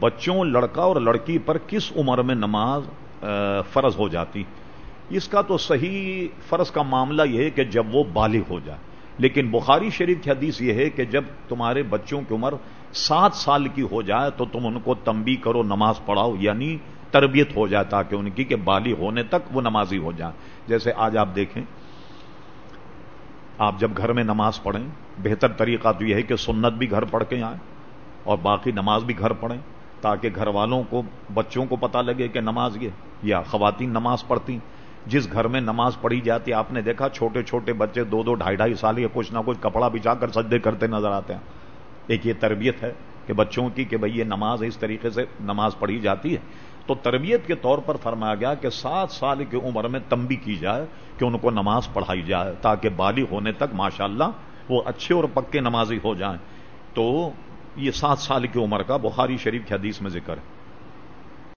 بچوں، لڑکا اور لڑکی پر کس عمر میں نماز فرض ہو جاتی؟ اس کا تو صحیح فرض کا معاملہ یہ ہے کہ جب وہ بالغ ہو جائے۔ لیکن بخاری شریف کی حدیث یہ ہے کہ جب تمہارے بچوں کی عمر سات سال کی ہو جائے تو تم ان کو تمبی کرو، نماز پڑھاؤ یعنی تربیت ہو جائے تاکہ ان کی کہ بالغ ہونے تک وہ نمازی ہو جائیں۔ جیسے آج آپ دیکھیں، آپ جب گھر میں نماز پڑھیں، بہتر طریقہ تو یہ ہے کہ سنت بھی گھر پڑھ کے آئیں اور باقی نماز بھی گھر پڑھیں۔ تاکہ گھر والوں کو، بچوں کو پتا لگے کہ نماز یہ، یا خواتین نماز پڑھتی جس گھر میں نماز پڑھی جاتی، آپ نے دیکھا چھوٹے چھوٹے بچے دو دو ڈھائی ڈھائی سال یا کچھ نہ کچھ کپڑا بچا کر سجدے کرتے نظر آتے ہیں۔ ایک یہ تربیت ہے کہ بچوں کی کہ بھئی یہ نماز اس طریقے سے نماز پڑھی جاتی ہے۔ تو تربیت کے طور پر فرمایا گیا کہ سات سال کی عمر میں تمبی کی جائے کہ ان کو نماز پڑھائی جائے تاکہ بالغ ہونے تک ماشاءاللہ وہ اچھے اور پکے نمازی ہو جائیں۔ تو یہ سات سال کی عمر کا بخاری شریف کی حدیث میں ذکر ہے۔